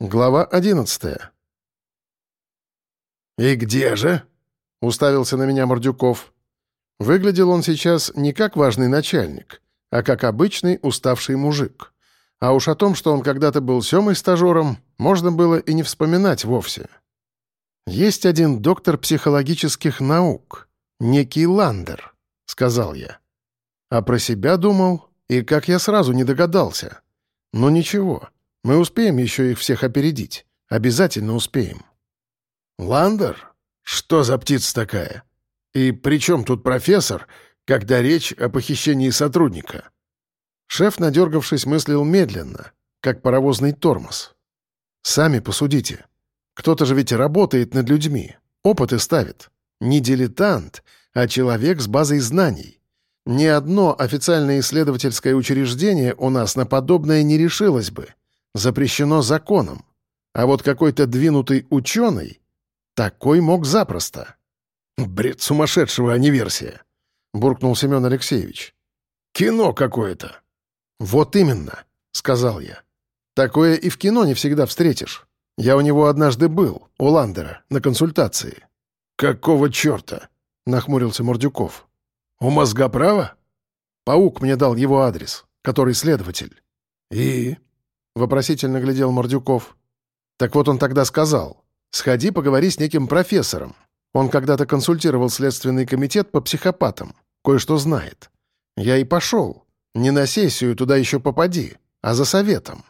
Глава одиннадцатая. «И где же?» — уставился на меня Мордюков. Выглядел он сейчас не как важный начальник, а как обычный уставший мужик. А уж о том, что он когда-то был Семой стажером, можно было и не вспоминать вовсе. «Есть один доктор психологических наук, некий Ландер», — сказал я. А про себя думал, и как я сразу не догадался. Но ничего, мы успеем еще их всех опередить. Обязательно успеем». «Ландер? Что за птица такая? И при чем тут профессор, когда речь о похищении сотрудника?» Шеф, надергавшись, мыслил медленно, как паровозный тормоз. «Сами посудите. Кто-то же ведь работает над людьми, опыты ставит. Не дилетант, а человек с базой знаний. Ни одно официальное исследовательское учреждение у нас на подобное не решилось бы запрещено законом. А вот какой-то двинутый ученый такой мог запросто. «Бред сумасшедшего, а не версия», — буркнул Семен Алексеевич. «Кино какое-то». «Вот именно», — сказал я. «Такое и в кино не всегда встретишь. Я у него однажды был, у Ландера, на консультации». «Какого черта?» — нахмурился Мордюков. «У мозгоправа?» Паук мне дал его адрес, который следователь. «И?» — вопросительно глядел Мордюков. «Так вот он тогда сказал. Сходи, поговори с неким профессором. Он когда-то консультировал Следственный комитет по психопатам. Кое-что знает. Я и пошел. Не на сессию туда еще попади, а за советом.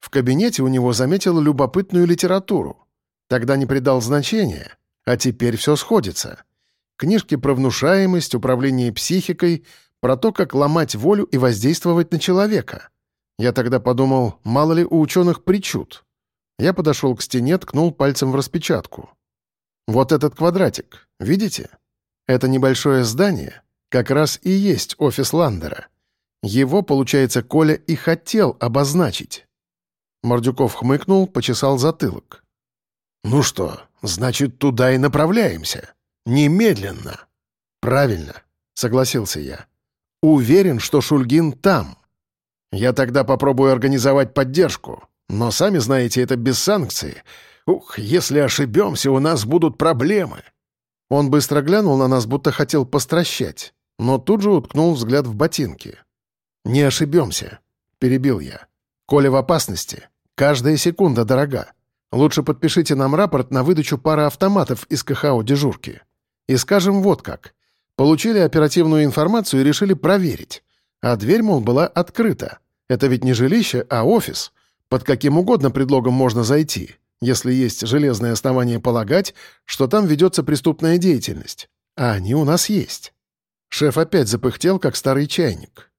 В кабинете у него заметил любопытную литературу. Тогда не придал значения, а теперь все сходится. Книжки про внушаемость, управление психикой, про то, как ломать волю и воздействовать на человека. Я тогда подумал, мало ли у ученых причуд. Я подошел к стене, ткнул пальцем в распечатку. Вот этот квадратик, видите? Это небольшое здание как раз и есть офис Ландера. Его, получается, Коля и хотел обозначить. Мордюков хмыкнул, почесал затылок. «Ну что, значит, туда и направляемся. Немедленно». «Правильно», — согласился я. «Уверен, что Шульгин там». Я тогда попробую организовать поддержку. Но, сами знаете, это без санкций. Ух, если ошибемся, у нас будут проблемы». Он быстро глянул на нас, будто хотел постращать, но тут же уткнул взгляд в ботинки. «Не ошибемся», — перебил я. «Коля в опасности. Каждая секунда дорога. Лучше подпишите нам рапорт на выдачу пары автоматов из КХО дежурки. И скажем вот как. Получили оперативную информацию и решили проверить. А дверь, мол, была открыта. Это ведь не жилище, а офис. Под каким угодно предлогом можно зайти, если есть железное основание полагать, что там ведется преступная деятельность. А они у нас есть. Шеф опять запыхтел, как старый чайник.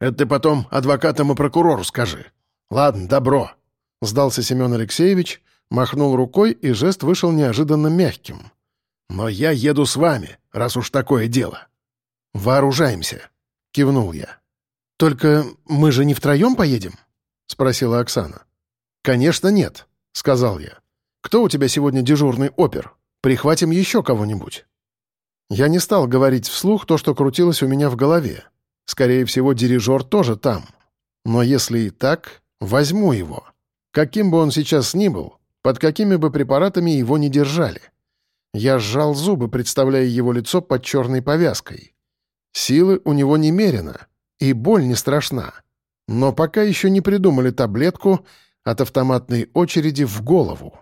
«Это ты потом адвокатам и прокурору скажи. Ладно, добро», — сдался Семен Алексеевич, махнул рукой, и жест вышел неожиданно мягким. «Но я еду с вами, раз уж такое дело». «Вооружаемся», — кивнул я. «Только мы же не втроем поедем?» — спросила Оксана. «Конечно нет», — сказал я. «Кто у тебя сегодня дежурный опер? Прихватим еще кого-нибудь». Я не стал говорить вслух то, что крутилось у меня в голове. Скорее всего, дирижер тоже там. Но если и так, возьму его. Каким бы он сейчас ни был, под какими бы препаратами его не держали. Я сжал зубы, представляя его лицо под черной повязкой. Силы у него немерено — и боль не страшна. Но пока еще не придумали таблетку от автоматной очереди в голову.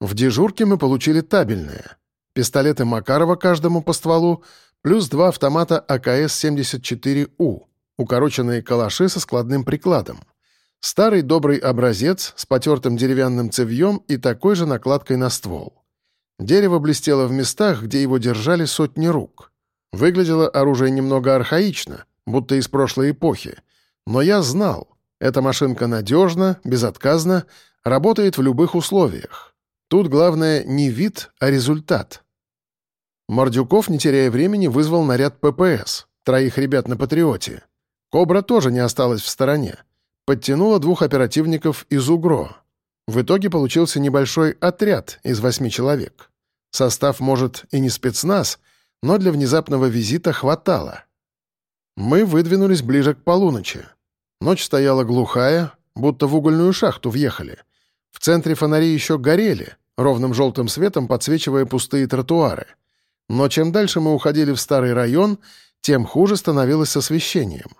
В дежурке мы получили табельное. Пистолеты Макарова каждому по стволу, плюс два автомата АКС-74У, укороченные калаши со складным прикладом. Старый добрый образец с потертым деревянным цевьем и такой же накладкой на ствол. Дерево блестело в местах, где его держали сотни рук. Выглядело оружие немного архаично, будто из прошлой эпохи. Но я знал, эта машинка надежна, безотказна, работает в любых условиях. Тут главное не вид, а результат. Мордюков, не теряя времени, вызвал наряд ППС, троих ребят на «Патриоте». «Кобра» тоже не осталась в стороне. Подтянула двух оперативников из УГРО. В итоге получился небольшой отряд из восьми человек. Состав, может, и не спецназ — но для внезапного визита хватало. Мы выдвинулись ближе к полуночи. Ночь стояла глухая, будто в угольную шахту въехали. В центре фонари еще горели, ровным желтым светом подсвечивая пустые тротуары. Но чем дальше мы уходили в старый район, тем хуже становилось с освещением.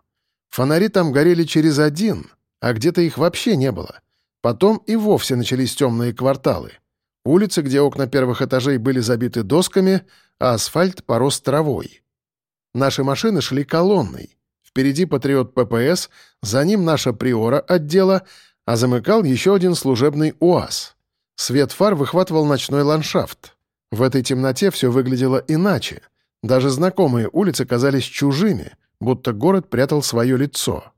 Фонари там горели через один, а где-то их вообще не было. Потом и вовсе начались темные кварталы. Улицы, где окна первых этажей были забиты досками, а асфальт порос травой. Наши машины шли колонной. Впереди патриот ППС, за ним наша приора отдела, а замыкал еще один служебный УАЗ. Свет фар выхватывал ночной ландшафт. В этой темноте все выглядело иначе. Даже знакомые улицы казались чужими, будто город прятал свое лицо.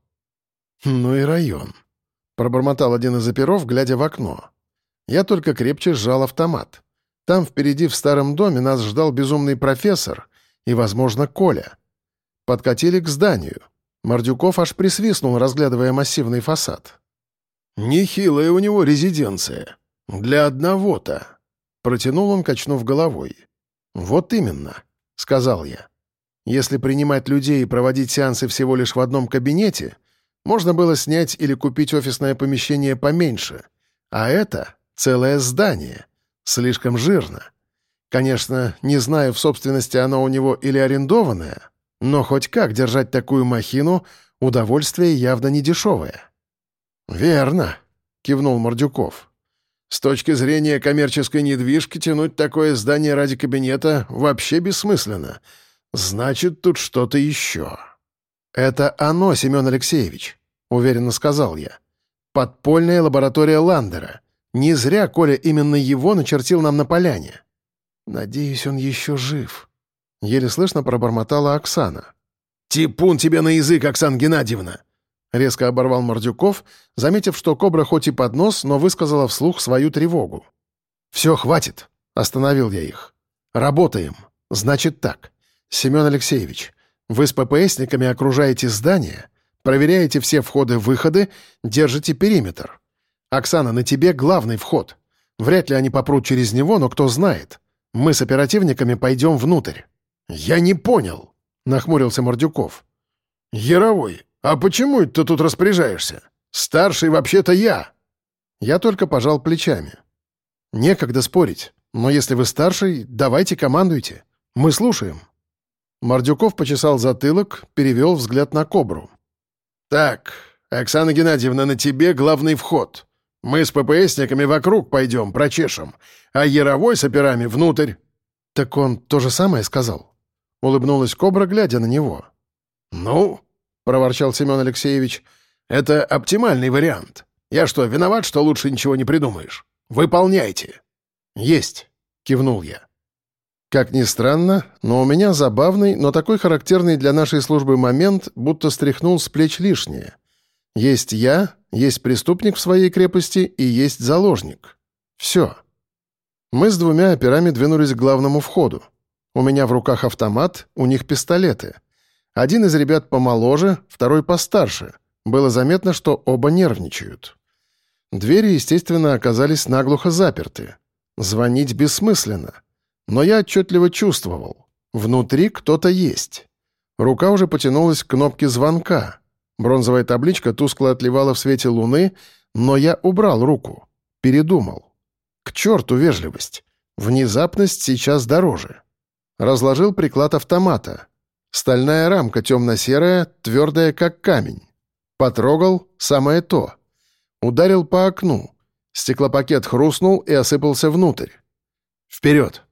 «Ну и район», — пробормотал один из оперов, глядя в окно. Я только крепче сжал автомат. Там впереди в старом доме нас ждал безумный профессор и, возможно, Коля. Подкатили к зданию. Мордюков аж присвистнул, разглядывая массивный фасад. «Нехилая у него резиденция. Для одного-то», — протянул он, качнув головой. «Вот именно», — сказал я. «Если принимать людей и проводить сеансы всего лишь в одном кабинете, можно было снять или купить офисное помещение поменьше. А это целое здание. Слишком жирно. Конечно, не знаю, в собственности оно у него или арендованное, но хоть как держать такую махину — удовольствие явно не дешевое. «Верно», — кивнул Мордюков. «С точки зрения коммерческой недвижки тянуть такое здание ради кабинета вообще бессмысленно. Значит, тут что-то еще». «Это оно, Семен Алексеевич», — уверенно сказал я. «Подпольная лаборатория Ландера. Не зря Коля именно его начертил нам на поляне». «Надеюсь, он еще жив», — еле слышно пробормотала Оксана. «Типун тебе на язык, Оксана Геннадьевна!» Резко оборвал Мордюков, заметив, что кобра хоть и под нос, но высказала вслух свою тревогу. «Все, хватит!» — остановил я их. «Работаем. Значит так. Семен Алексеевич, вы с ППСниками окружаете здание, проверяете все входы-выходы, держите периметр. Оксана, на тебе главный вход. Вряд ли они попрут через него, но кто знает. Мы с оперативниками пойдем внутрь». «Я не понял», — нахмурился Мордюков. «Яровой, «А почему ты тут распоряжаешься? Старший вообще-то я!» Я только пожал плечами. «Некогда спорить, но если вы старший, давайте командуйте. Мы слушаем». Мордюков почесал затылок, перевел взгляд на кобру. «Так, Оксана Геннадьевна, на тебе главный вход. Мы с ППСниками вокруг пойдем, прочешем, а Яровой с операми внутрь». «Так он то же самое сказал?» Улыбнулась кобра, глядя на него. «Ну, — проворчал Семен Алексеевич. «Это оптимальный вариант. Я что, виноват, что лучше ничего не придумаешь? Выполняйте!» «Есть!» — кивнул я. Как ни странно, но у меня забавный, но такой характерный для нашей службы момент, будто стряхнул с плеч лишнее. Есть я, есть преступник в своей крепости и есть заложник. Все. Мы с двумя операми двинулись к главному входу. У меня в руках автомат, у них пистолеты. Один из ребят помоложе, второй постарше. Было заметно, что оба нервничают. Двери, естественно, оказались наглухо заперты. Звонить бессмысленно. Но я отчетливо чувствовал. Внутри кто-то есть. Рука уже потянулась к кнопке звонка. Бронзовая табличка тускло отливала в свете луны, но я убрал руку. Передумал. К черту вежливость. Внезапность сейчас дороже. Разложил приклад автомата. Стальная рамка темно-серая, твердая, как камень. Потрогал — самое то. Ударил по окну. Стеклопакет хрустнул и осыпался внутрь. «Вперед!»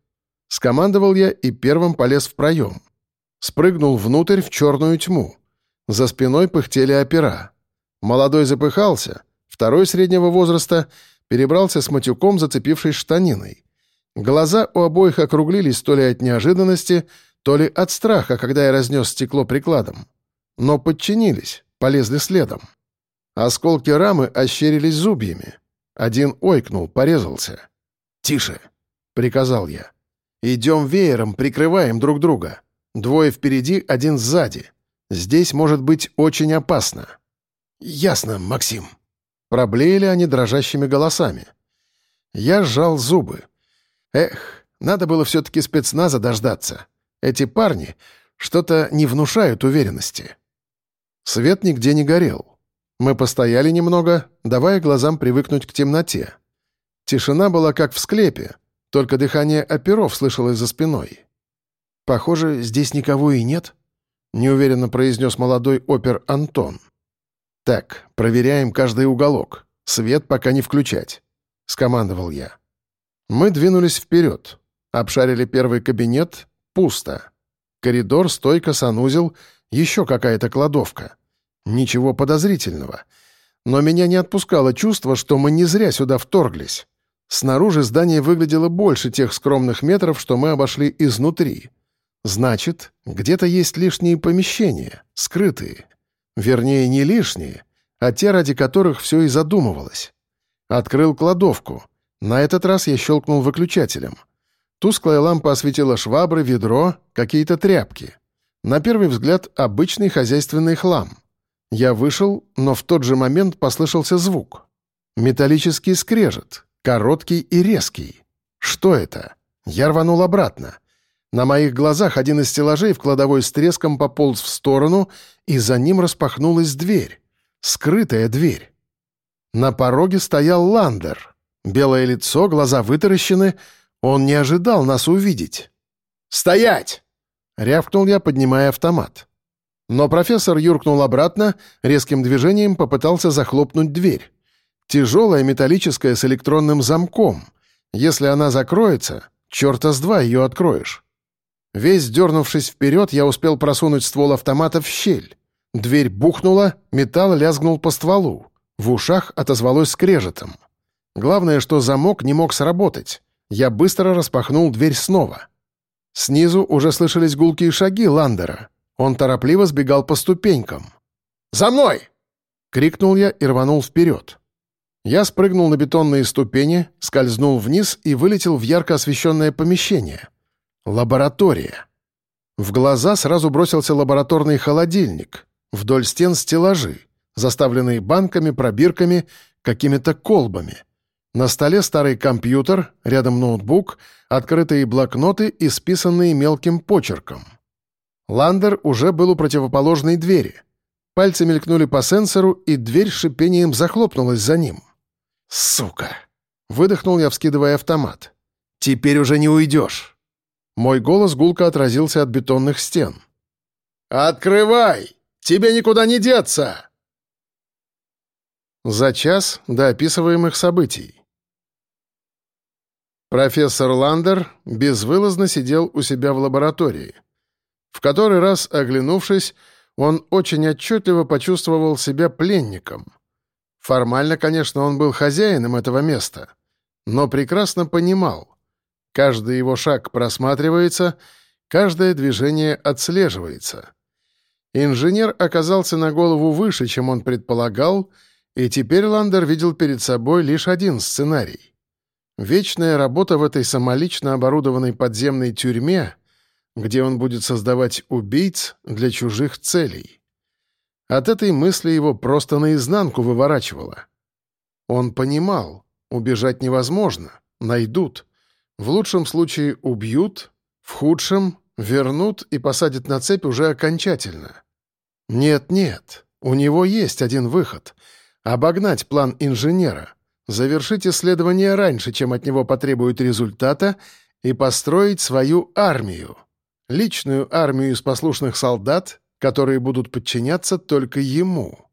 Скомандовал я и первым полез в проем. Спрыгнул внутрь в черную тьму. За спиной пыхтели опера. Молодой запыхался, второй среднего возраста перебрался с матюком, зацепившись штаниной. Глаза у обоих округлились то ли от неожиданности, то ли от страха, когда я разнес стекло прикладом. Но подчинились, полезли следом. Осколки рамы ощерились зубьями. Один ойкнул, порезался. «Тише!» — приказал я. «Идем веером, прикрываем друг друга. Двое впереди, один сзади. Здесь может быть очень опасно». «Ясно, Максим». Проблеяли они дрожащими голосами. Я сжал зубы. Эх, надо было все-таки спецназа дождаться. Эти парни что-то не внушают уверенности. Свет нигде не горел. Мы постояли немного, давая глазам привыкнуть к темноте. Тишина была как в склепе, только дыхание оперов слышалось за спиной. «Похоже, здесь никого и нет», — неуверенно произнес молодой опер Антон. «Так, проверяем каждый уголок. Свет пока не включать», — скомандовал я. Мы двинулись вперед. Обшарили первый кабинет — пусто. Коридор, стойка, санузел, еще какая-то кладовка. Ничего подозрительного. Но меня не отпускало чувство, что мы не зря сюда вторглись. Снаружи здание выглядело больше тех скромных метров, что мы обошли изнутри. Значит, где-то есть лишние помещения, скрытые. Вернее, не лишние, а те, ради которых все и задумывалось. Открыл кладовку. На этот раз я щелкнул выключателем. Тусклая лампа осветила швабры, ведро, какие-то тряпки. На первый взгляд, обычный хозяйственный хлам. Я вышел, но в тот же момент послышался звук. Металлический скрежет. Короткий и резкий. Что это? Я рванул обратно. На моих глазах один из стеллажей в кладовой с треском пополз в сторону, и за ним распахнулась дверь. Скрытая дверь. На пороге стоял Ландер. Белое лицо, глаза вытаращены. Он не ожидал нас увидеть. «Стоять!» — рявкнул я, поднимая автомат. Но профессор юркнул обратно, резким движением попытался захлопнуть дверь. Тяжелая металлическая с электронным замком. Если она закроется, черта с два ее откроешь. Весь дернувшись вперед, я успел просунуть ствол автомата в щель. Дверь бухнула, металл лязгнул по стволу. В ушах отозвалось скрежетом. Главное, что замок не мог сработать. Я быстро распахнул дверь снова. Снизу уже слышались гулкие шаги Ландера. Он торопливо сбегал по ступенькам. «За мной!» — крикнул я и рванул вперед. Я спрыгнул на бетонные ступени, скользнул вниз и вылетел в ярко освещенное помещение. Лаборатория. В глаза сразу бросился лабораторный холодильник. Вдоль стен стеллажи, заставленные банками, пробирками, какими-то колбами. На столе старый компьютер, рядом ноутбук, открытые блокноты, исписанные мелким почерком. Ландер уже был у противоположной двери. Пальцы мелькнули по сенсору, и дверь шипением захлопнулась за ним. «Сука!» — выдохнул я, вскидывая автомат. «Теперь уже не уйдешь!» Мой голос гулко отразился от бетонных стен. «Открывай! Тебе никуда не деться!» За час до описываемых событий. Профессор Ландер безвылазно сидел у себя в лаборатории. В который раз, оглянувшись, он очень отчетливо почувствовал себя пленником — Формально, конечно, он был хозяином этого места, но прекрасно понимал. Каждый его шаг просматривается, каждое движение отслеживается. Инженер оказался на голову выше, чем он предполагал, и теперь Ландер видел перед собой лишь один сценарий. Вечная работа в этой самолично оборудованной подземной тюрьме, где он будет создавать убийц для чужих целей. От этой мысли его просто наизнанку выворачивало. Он понимал, убежать невозможно, найдут. В лучшем случае убьют, в худшем — вернут и посадят на цепь уже окончательно. Нет-нет, у него есть один выход — обогнать план инженера, завершить исследование раньше, чем от него потребуют результата, и построить свою армию. Личную армию из послушных солдат которые будут подчиняться только ему.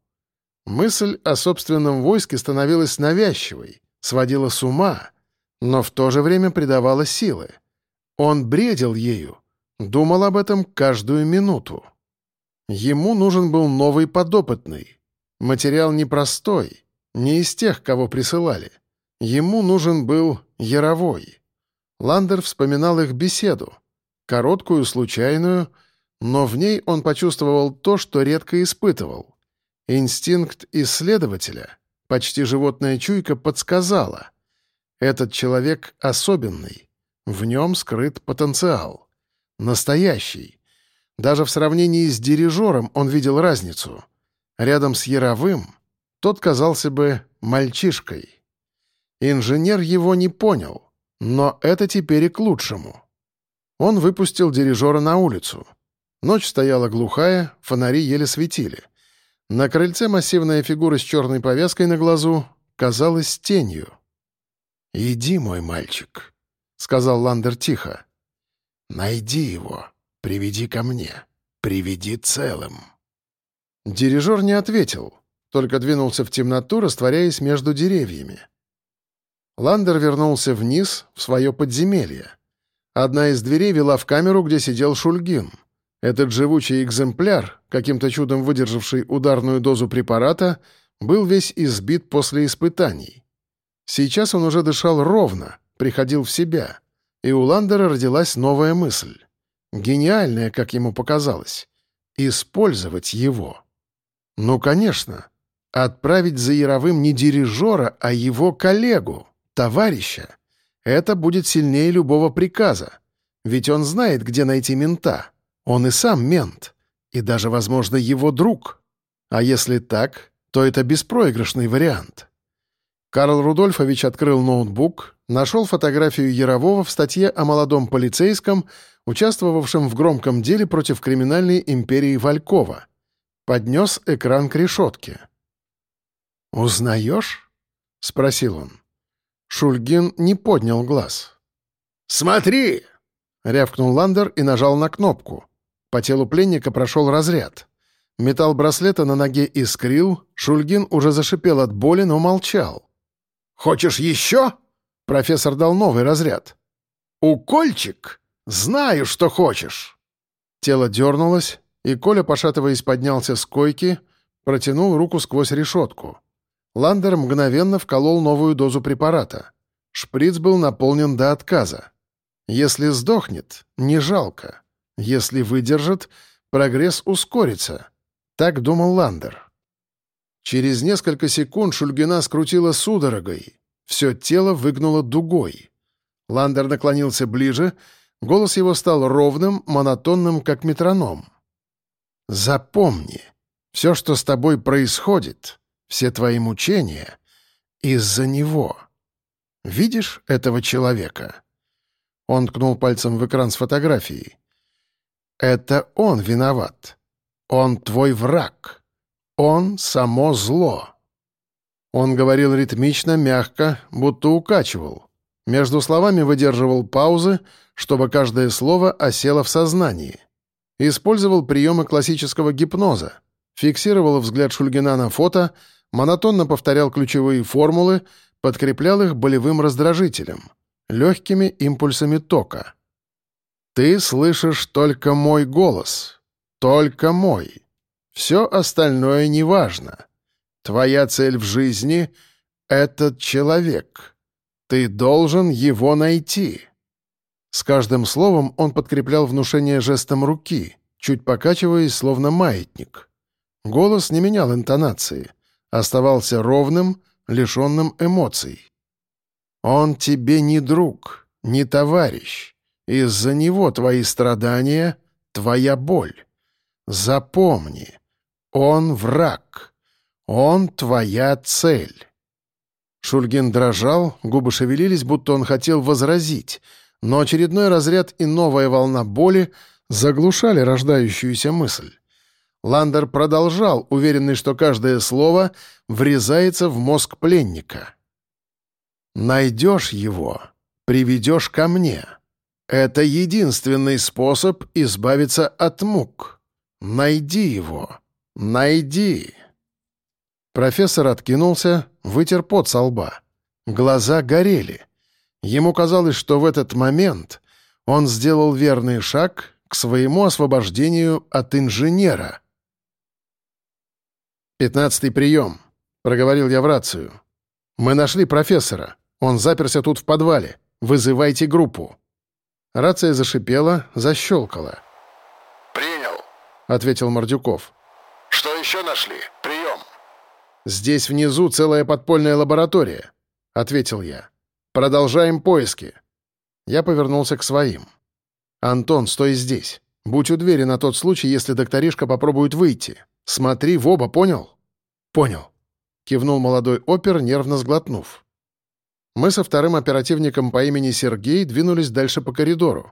Мысль о собственном войске становилась навязчивой, сводила с ума, но в то же время придавала силы. Он бредил ею, думал об этом каждую минуту. Ему нужен был новый подопытный. Материал непростой, не из тех, кого присылали. Ему нужен был Яровой. Ландер вспоминал их беседу. Короткую, случайную — но в ней он почувствовал то, что редко испытывал. Инстинкт исследователя, почти животная чуйка, подсказала. Этот человек особенный. В нем скрыт потенциал. Настоящий. Даже в сравнении с дирижером он видел разницу. Рядом с Яровым тот казался бы мальчишкой. Инженер его не понял, но это теперь и к лучшему. Он выпустил дирижера на улицу — Ночь стояла глухая, фонари еле светили. На крыльце массивная фигура с черной повязкой на глазу казалась тенью. «Иди, мой мальчик», — сказал Ландер тихо. «Найди его, приведи ко мне, приведи целым». Дирижер не ответил, только двинулся в темноту, растворяясь между деревьями. Ландер вернулся вниз, в свое подземелье. Одна из дверей вела в камеру, где сидел Шульгин. Этот живучий экземпляр, каким-то чудом выдержавший ударную дозу препарата, был весь избит после испытаний. Сейчас он уже дышал ровно, приходил в себя, и у Ландера родилась новая мысль. Гениальная, как ему показалось. Использовать его. Ну, конечно. Отправить за Яровым не дирижера, а его коллегу, товарища. Это будет сильнее любого приказа. Ведь он знает, где найти мента. Он и сам мент. И даже, возможно, его друг. А если так, то это беспроигрышный вариант. Карл Рудольфович открыл ноутбук, нашел фотографию Ярового в статье о молодом полицейском, участвовавшем в громком деле против криминальной империи Валькова. Поднес экран к решетке. «Узнаешь?» — спросил он. Шульгин не поднял глаз. «Смотри!» — рявкнул Ландер и нажал на кнопку. По телу пленника прошел разряд. Металл браслета на ноге искрил, Шульгин уже зашипел от боли, но молчал. «Хочешь еще?» — профессор дал новый разряд. «Укольчик? Знаю, что хочешь!» Тело дернулось, и Коля, пошатываясь, поднялся с койки, протянул руку сквозь решетку. Ландер мгновенно вколол новую дозу препарата. Шприц был наполнен до отказа. Если сдохнет, не жалко. Если выдержит, прогресс ускорится. Так думал Ландер. Через несколько секунд Шульгина скрутила судорогой. Все тело выгнуло дугой. Ландер наклонился ближе, голос его стал ровным, монотонным, как метроном. «Запомни, все, что с тобой происходит, все твои мучения из-за него. Видишь этого человека?» Он ткнул пальцем в экран с фотографией. «Это он виноват. Он твой враг». Он — само зло. Он говорил ритмично, мягко, будто укачивал. Между словами выдерживал паузы, чтобы каждое слово осело в сознании. Использовал приемы классического гипноза. Фиксировал взгляд Шульгина на фото, монотонно повторял ключевые формулы, подкреплял их болевым раздражителем, легкими импульсами тока. «Ты слышишь только мой голос. Только мой. Все остальное неважно. Твоя цель в жизни — этот человек. Ты должен его найти». С каждым словом он подкреплял внушение жестом руки, чуть покачиваясь, словно маятник. Голос не менял интонации, оставался ровным, лишенным эмоций. «Он тебе не друг, не товарищ. Из-за него твои страдания — твоя боль. Запомни, он враг. Он твоя цель. Шульгин дрожал, губы шевелились, будто он хотел возразить, но очередной разряд и новая волна боли заглушали рождающуюся мысль. Ландер продолжал, уверенный, что каждое слово врезается в мозг пленника. «Найдешь его, приведешь ко мне. Это единственный способ избавиться от мук. Найди его». «Найди!» Профессор откинулся, вытер пот со лба. Глаза горели. Ему казалось, что в этот момент он сделал верный шаг к своему освобождению от инженера. «Пятнадцатый прием», — проговорил я в рацию. «Мы нашли профессора. Он заперся тут в подвале. Вызывайте группу». Рация зашипела, защелкала. «Принял», — ответил Мордюков. «Что еще нашли? Прием!» «Здесь внизу целая подпольная лаборатория», — ответил я. «Продолжаем поиски». Я повернулся к своим. «Антон, стой здесь. Будь у двери на тот случай, если докторишка попробует выйти. Смотри в оба, понял?» «Понял», — кивнул молодой опер, нервно сглотнув. Мы со вторым оперативником по имени Сергей двинулись дальше по коридору.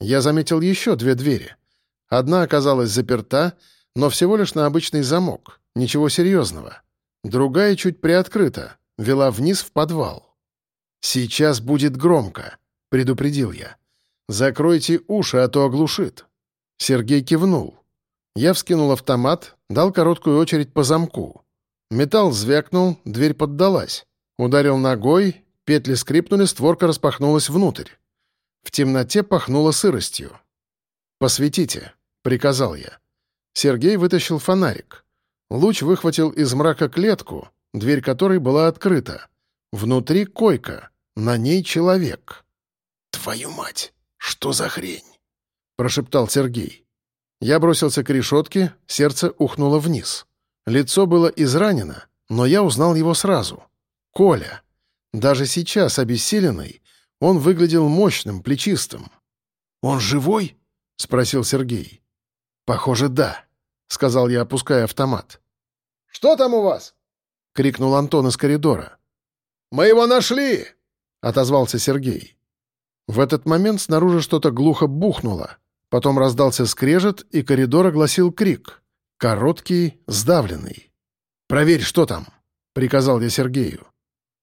Я заметил еще две двери. Одна оказалась заперта — но всего лишь на обычный замок, ничего серьезного. Другая чуть приоткрыта, вела вниз в подвал. «Сейчас будет громко», — предупредил я. «Закройте уши, а то оглушит». Сергей кивнул. Я вскинул автомат, дал короткую очередь по замку. Металл звякнул, дверь поддалась. Ударил ногой, петли скрипнули, створка распахнулась внутрь. В темноте пахнуло сыростью. «Посветите», — приказал я. Сергей вытащил фонарик. Луч выхватил из мрака клетку, дверь которой была открыта. Внутри койка, на ней человек. «Твою мать! Что за хрень?» — прошептал Сергей. Я бросился к решетке, сердце ухнуло вниз. Лицо было изранено, но я узнал его сразу. Коля. Даже сейчас, обессиленный, он выглядел мощным, плечистым. «Он живой?» — спросил Сергей. «Похоже, да», — сказал я, опуская автомат. «Что там у вас?» — крикнул Антон из коридора. «Мы его нашли!» — отозвался Сергей. В этот момент снаружи что-то глухо бухнуло. Потом раздался скрежет, и коридор огласил крик. Короткий, сдавленный. «Проверь, что там!» — приказал я Сергею.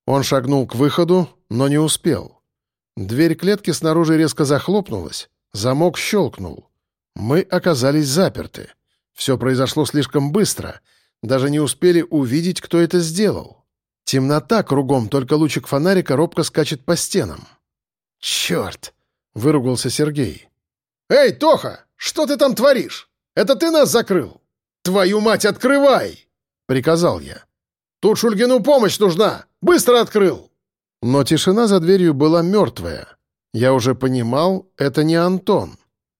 Он шагнул к выходу, но не успел. Дверь клетки снаружи резко захлопнулась, замок щелкнул. Мы оказались заперты. Все произошло слишком быстро. Даже не успели увидеть, кто это сделал. Темнота кругом, только лучик фонарика робко скачет по стенам. «Черт!» — выругался Сергей. «Эй, Тоха, что ты там творишь? Это ты нас закрыл? Твою мать, открывай!» — приказал я. «Тут Шульгину помощь нужна! Быстро открыл!» Но тишина за дверью была мертвая. Я уже понимал, это не Антон.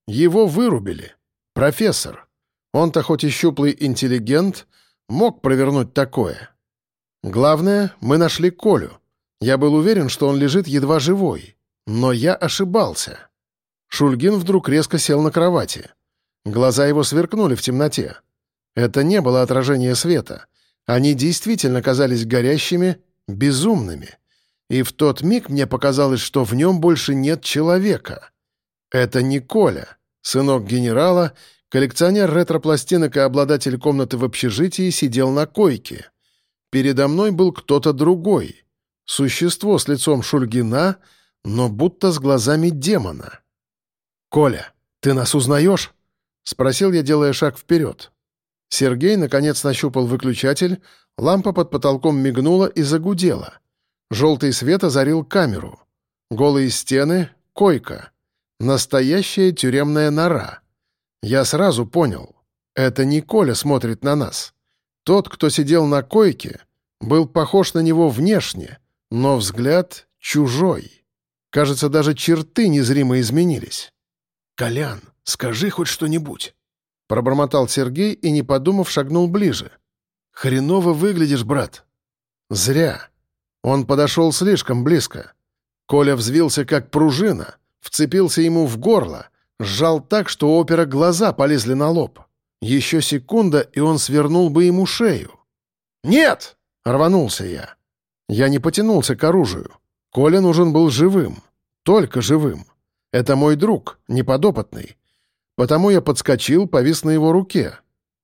Его вырубили. Профессор. Он-то хоть и щуплый интеллигент, мог провернуть такое. Главное, мы нашли Колю. Я был уверен, что он лежит едва живой. Но я ошибался. Шульгин вдруг резко сел на кровати. Глаза его сверкнули в темноте. Это не было отражение света. Они действительно казались горящими, безумными. И в тот миг мне показалось, что в нем больше нет человека. Это не Коля, сынок генерала, коллекционер ретропластинок и обладатель комнаты в общежитии сидел на койке. Передо мной был кто-то другой. Существо с лицом Шульгина, но будто с глазами демона. «Коля, ты нас узнаешь?» — спросил я, делая шаг вперед. Сергей, наконец, нащупал выключатель, лампа под потолком мигнула и загудела. Желтый свет озарил камеру. Голые стены — койка. Настоящая тюремная нора. Я сразу понял. Это не Коля смотрит на нас. Тот, кто сидел на койке, был похож на него внешне, но взгляд чужой. Кажется, даже черты незримо изменились. «Колян, скажи хоть что-нибудь». Пробормотал Сергей и, не подумав, шагнул ближе. «Хреново выглядишь, брат». «Зря». Он подошел слишком близко. Коля взвился, как пружина, вцепился ему в горло, сжал так, что опера глаза полезли на лоб. Еще секунда, и он свернул бы ему шею. «Нет!» — рванулся я. Я не потянулся к оружию. Коля нужен был живым. Только живым. Это мой друг, неподопытный. Потому я подскочил, повис на его руке.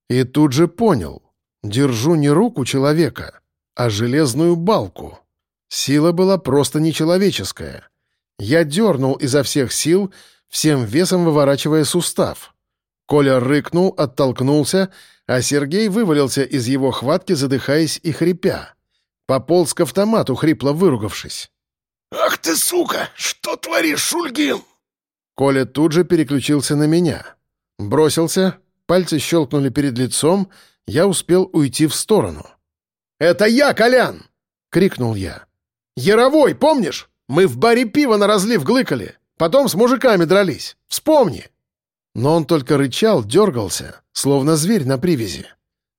И тут же понял. Держу не руку человека, а железную балку. Сила была просто нечеловеческая. Я дернул изо всех сил, всем весом выворачивая сустав. Коля рыкнул, оттолкнулся, а Сергей вывалился из его хватки, задыхаясь и хрипя. Пополз к автомату, хрипло выругавшись. «Ах ты, сука! Что творишь, Шульгин?» Коля тут же переключился на меня. Бросился, пальцы щелкнули перед лицом, я успел уйти в сторону. «Это я, Колян!» — крикнул я. «Яровой, помнишь? Мы в баре пиво на разлив глыкали. Потом с мужиками дрались. Вспомни!» Но он только рычал, дергался, словно зверь на привязи.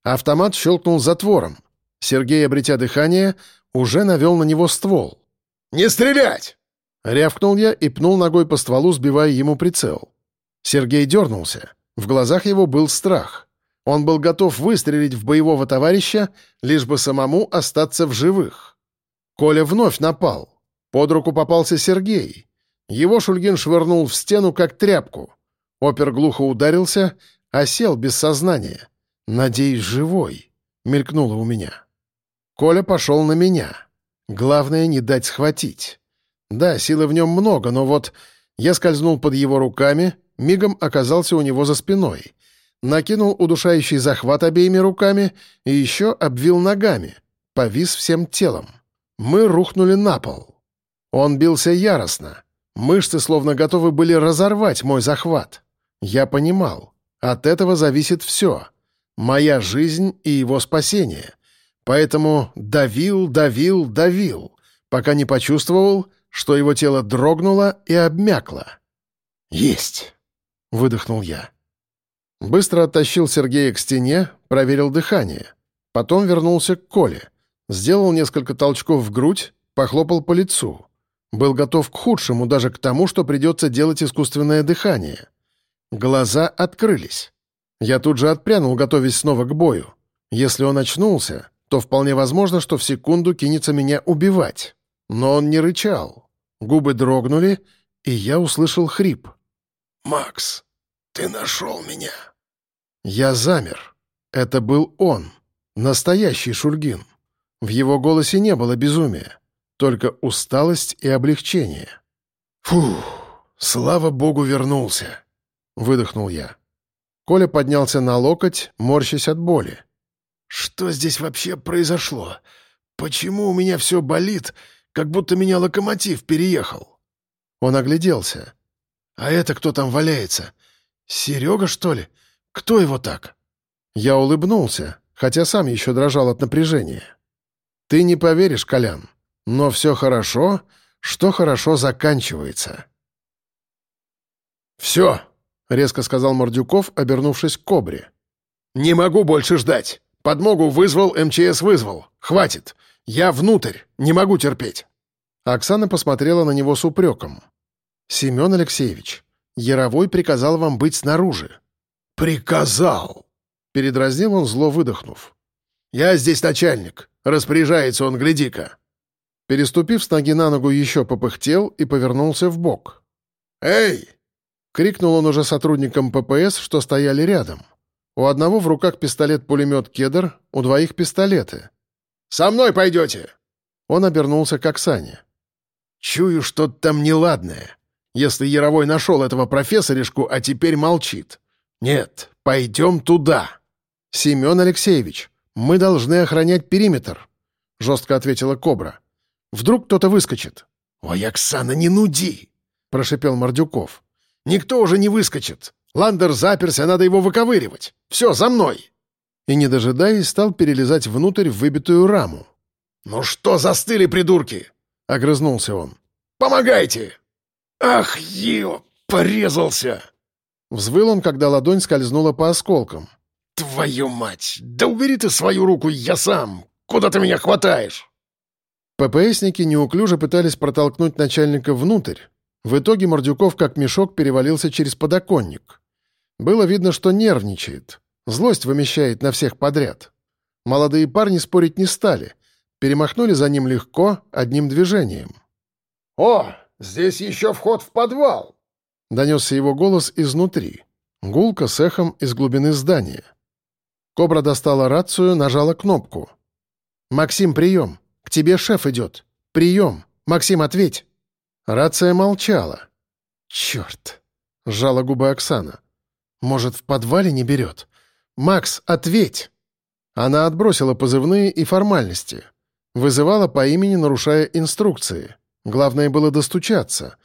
Автомат щелкнул затвором. Сергей, обретя дыхание, уже навел на него ствол. «Не стрелять!» Рявкнул я и пнул ногой по стволу, сбивая ему прицел. Сергей дернулся. В глазах его был страх. Он был готов выстрелить в боевого товарища, лишь бы самому остаться в живых. Коля вновь напал. Под руку попался Сергей. Его Шульгин швырнул в стену, как тряпку. Опер глухо ударился, а сел без сознания. Надеюсь, живой. — мелькнуло у меня. Коля пошел на меня. Главное — не дать схватить. Да, силы в нем много, но вот я скользнул под его руками, мигом оказался у него за спиной. Накинул удушающий захват обеими руками и еще обвил ногами. Повис всем телом. Мы рухнули на пол. Он бился яростно. Мышцы словно готовы были разорвать мой захват. Я понимал, от этого зависит все. Моя жизнь и его спасение. Поэтому давил, давил, давил, пока не почувствовал, что его тело дрогнуло и обмякло. «Есть!» — выдохнул я. Быстро оттащил Сергея к стене, проверил дыхание. Потом вернулся к Коле. Сделал несколько толчков в грудь, похлопал по лицу. Был готов к худшему, даже к тому, что придется делать искусственное дыхание. Глаза открылись. Я тут же отпрянул, готовясь снова к бою. Если он очнулся, то вполне возможно, что в секунду кинется меня убивать. Но он не рычал. Губы дрогнули, и я услышал хрип. «Макс, ты нашел меня!» Я замер. Это был он, настоящий Шульгин. В его голосе не было безумия только усталость и облегчение. «Фух, слава богу, вернулся!» — выдохнул я. Коля поднялся на локоть, морщась от боли. «Что здесь вообще произошло? Почему у меня все болит, как будто меня локомотив переехал?» Он огляделся. «А это кто там валяется? Серега, что ли? Кто его так?» Я улыбнулся, хотя сам еще дрожал от напряжения. «Ты не поверишь, Колян, но все хорошо, что хорошо заканчивается. «Все», — резко сказал Мордюков, обернувшись к Кобре. «Не могу больше ждать. Подмогу вызвал, МЧС вызвал. Хватит. Я внутрь. Не могу терпеть». Оксана посмотрела на него с упреком. «Семен Алексеевич, Яровой приказал вам быть снаружи». «Приказал!» — передразнил он, зло выдохнув. «Я здесь начальник. Распоряжается он, гляди-ка». Переступив с ноги на ногу, еще попыхтел и повернулся в бок. «Эй!» — крикнул он уже сотрудникам ППС, что стояли рядом. У одного в руках пистолет-пулемет «Кедр», у двоих пистолеты. «Со мной пойдете!» Он обернулся к Оксане. «Чую, что-то там неладное. Если Яровой нашел этого профессоришку, а теперь молчит. Нет, пойдем туда!» «Семен Алексеевич, мы должны охранять периметр», — жестко ответила Кобра. Вдруг кто-то выскочит». «Ой, Оксана, не нуди!» — прошипел Мордюков. «Никто уже не выскочит. Ландер заперся, надо его выковыривать. Все, за мной!» И, не дожидаясь, стал перелезать внутрь в выбитую раму. «Ну что застыли, придурки?» — огрызнулся он. «Помогайте!» «Ах, ё, порезался!» Взвыл он, когда ладонь скользнула по осколкам. «Твою мать! Да убери ты свою руку, я сам! Куда ты меня хватаешь?» ППСники неуклюже пытались протолкнуть начальника внутрь. В итоге Мордюков как мешок перевалился через подоконник. Было видно, что нервничает. Злость вымещает на всех подряд. Молодые парни спорить не стали. Перемахнули за ним легко, одним движением. «О, здесь еще вход в подвал!» Донесся его голос изнутри. Гулка с эхом из глубины здания. Кобра достала рацию, нажала кнопку. «Максим, прием!» Тебе шеф идет. Прием. Максим, ответь». Рация молчала. «Черт!» — сжала губы Оксана. «Может, в подвале не берет? Макс, ответь!» Она отбросила позывные и формальности. Вызывала по имени, нарушая инструкции. Главное было достучаться.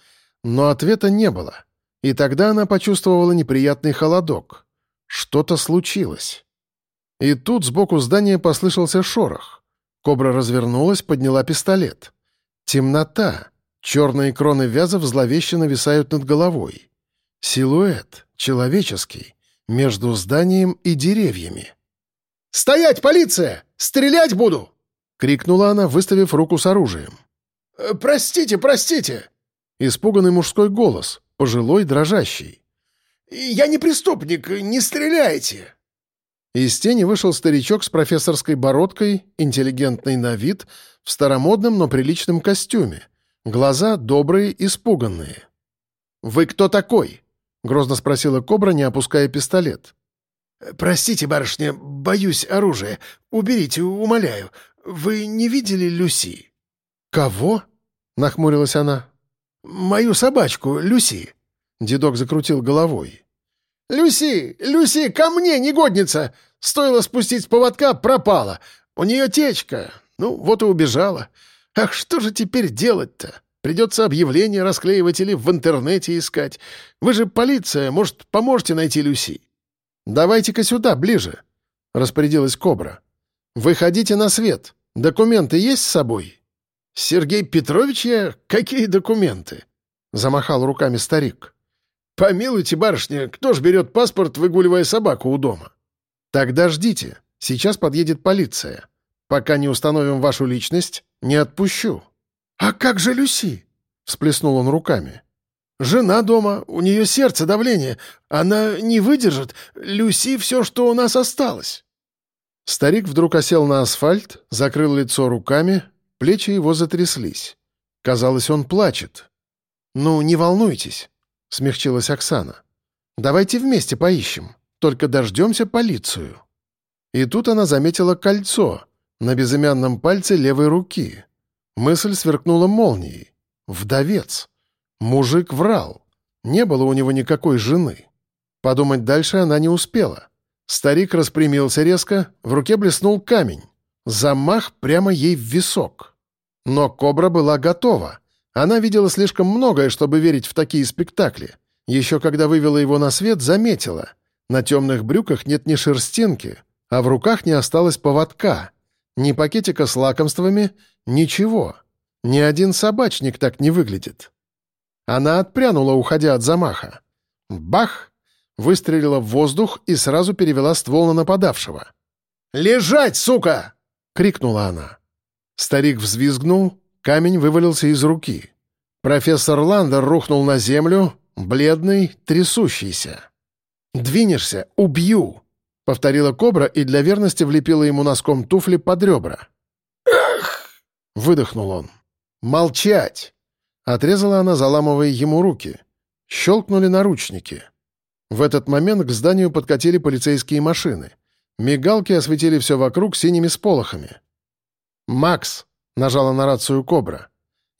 Но ответа не было. И тогда она почувствовала неприятный холодок. Что-то случилось. И тут сбоку здания послышался шорох. Кобра развернулась, подняла пистолет. Темнота. Черные кроны вязов зловеще нависают над головой. Силуэт, человеческий, между зданием и деревьями. «Стоять, полиция! Стрелять буду!» — крикнула она, выставив руку с оружием. «Э, «Простите, простите!» Испуганный мужской голос, пожилой, дрожащий. «Я не преступник, не стреляйте!» Из тени вышел старичок с профессорской бородкой, интеллигентный на вид, в старомодном, но приличном костюме. Глаза добрые, испуганные. «Вы кто такой?» — грозно спросила Кобра, не опуская пистолет. «Простите, барышня, боюсь оружия. Уберите, умоляю. Вы не видели Люси?» «Кого?» — нахмурилась она. «Мою собачку, Люси». Дедок закрутил головой. «Люси! Люси, ко мне, негодница! Стоило спустить с поводка, пропала. У нее течка. Ну, вот и убежала. Ах, что же теперь делать-то? Придется объявление расклеивать или в интернете искать. Вы же полиция, может, поможете найти Люси?» «Давайте-ка сюда, ближе», — распорядилась Кобра. «Выходите на свет. Документы есть с собой?» «Сергей Петрович я? Какие документы?» — замахал руками старик. «Помилуйте, барышня, кто ж берет паспорт, выгуливая собаку у дома?» «Тогда ждите. Сейчас подъедет полиция. Пока не установим вашу личность, не отпущу». «А как же Люси?» — всплеснул он руками. «Жена дома, у нее сердце давление. Она не выдержит. Люси — все, что у нас осталось». Старик вдруг осел на асфальт, закрыл лицо руками, плечи его затряслись. Казалось, он плачет. «Ну, не волнуйтесь», — смягчилась Оксана. «Давайте вместе поищем, только дождемся полицию». И тут она заметила кольцо на безымянном пальце левой руки. Мысль сверкнула молнией. Вдовец. Мужик врал. Не было у него никакой жены. Подумать дальше она не успела. Старик распрямился резко, в руке блеснул камень. Замах прямо ей в висок. Но кобра была готова. Она видела слишком многое, чтобы верить в такие спектакли. Еще когда вывела его на свет, заметила. На темных брюках нет ни шерстинки, а в руках не осталось поводка. Ни пакетика с лакомствами, ничего. Ни один собачник так не выглядит. Она отпрянула, уходя от замаха. Бах! Выстрелила в воздух и сразу перевела ствол на нападавшего. «Лежать, сука!» — крикнула она. Старик взвизгнул, Камень вывалился из руки. Профессор Ландер рухнул на землю, бледный, трясущийся. «Двинешься — убью!» — повторила кобра и для верности влепила ему носком туфли под ребра. «Ах!» — выдохнул он. «Молчать!» — отрезала она, заламывая ему руки. Щелкнули наручники. В этот момент к зданию подкатили полицейские машины. Мигалки осветили все вокруг синими сполохами. «Макс!» — нажала на рацию «Кобра».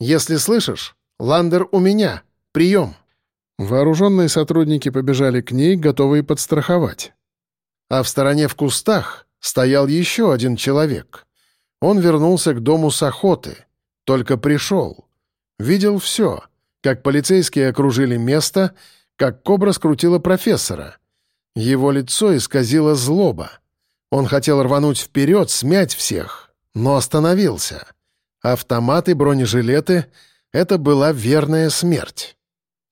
«Если слышишь, Ландер у меня. Прием!» Вооруженные сотрудники побежали к ней, готовые подстраховать. А в стороне в кустах стоял еще один человек. Он вернулся к дому с охоты. Только пришел. Видел все. Как полицейские окружили место, как кобра скрутила профессора. Его лицо исказило злоба. Он хотел рвануть вперед, смять всех, но остановился. Автоматы, бронежилеты — это была верная смерть.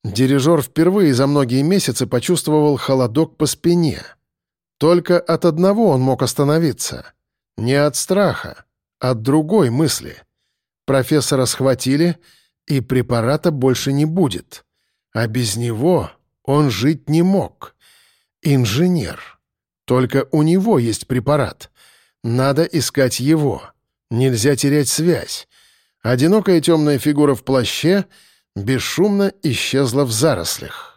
Дирижер впервые за многие месяцы почувствовал холодок по спине. Только от одного он мог остановиться. Не от страха, от другой мысли. Профессора схватили, и препарата больше не будет. А без него он жить не мог. Инженер. Только у него есть препарат. Надо искать его. Нельзя терять связь. Одинокая темная фигура в плаще бесшумно исчезла в зарослях.